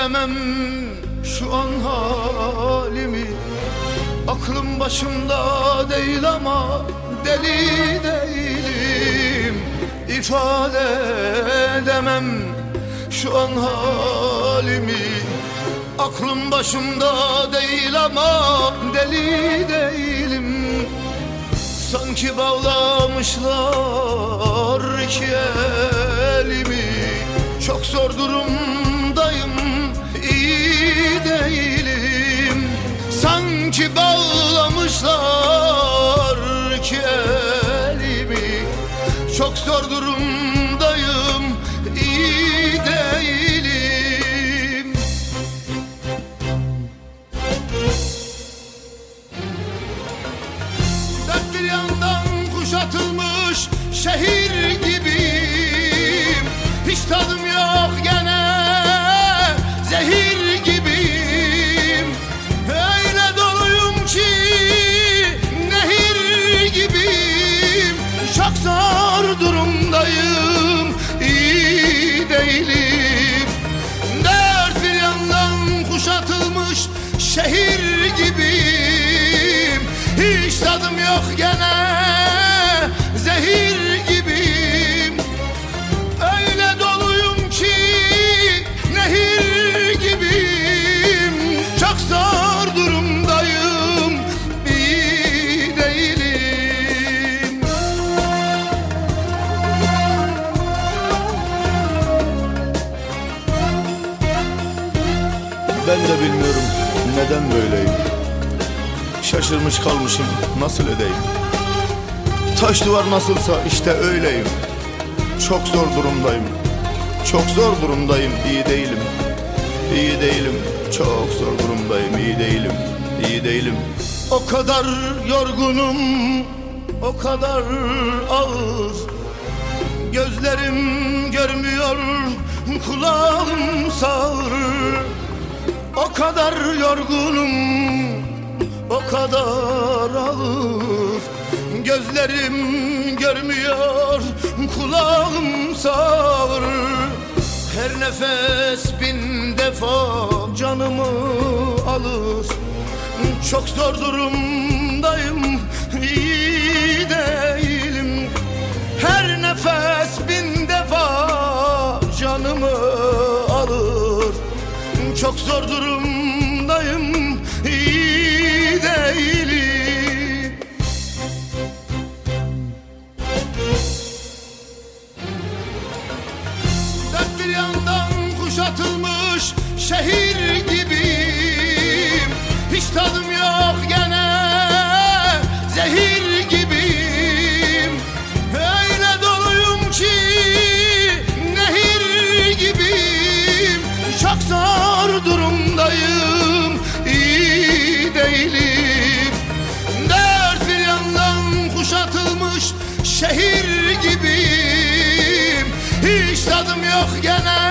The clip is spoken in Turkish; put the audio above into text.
edemem şu an halimi. Aklım başımda değil ama deli değilim. İfade edemem şu an halimi. Aklım başımda değil ama deli değilim. Sanki bağlamışlar iki elimi. Çok zor durumdayım Sanki bağlamışlar iki elimi Çok zor durumdayım şehir gibiyim. Hiç tadım yok gene. Zehir gibiyim. Öyle doluyum ki nehir gibiyim. Çok zor durumdayım. İyi değilim. Ben de bilmiyorum neden böyleyim? Şaşırmış kalmışım nasıl edeyim? Taş duvar nasılsa işte öyleyim. Çok zor durumdayım. Çok zor durumdayım iyi değilim. İyi değilim çok zor durumdayım iyi değilim iyi değilim. O kadar yorgunum, o kadar ağır. Gözlerim görmüyor, kulağım sağır O kadar yorgunum, o kadar ağır. Gözlerim görmüyor, kulağım sağır. Her nefes bin defa canımı alır. Çok zor durumdayım iyi Çok zor durumdayım iyi değilim. Dört bir yandan kuşatılmış şehir gibiyim. Hiç tadım zor durumdayım iyi değilim. Dört bir yandan kuşatılmış şehir gibiyim. Hiç tadım yok gene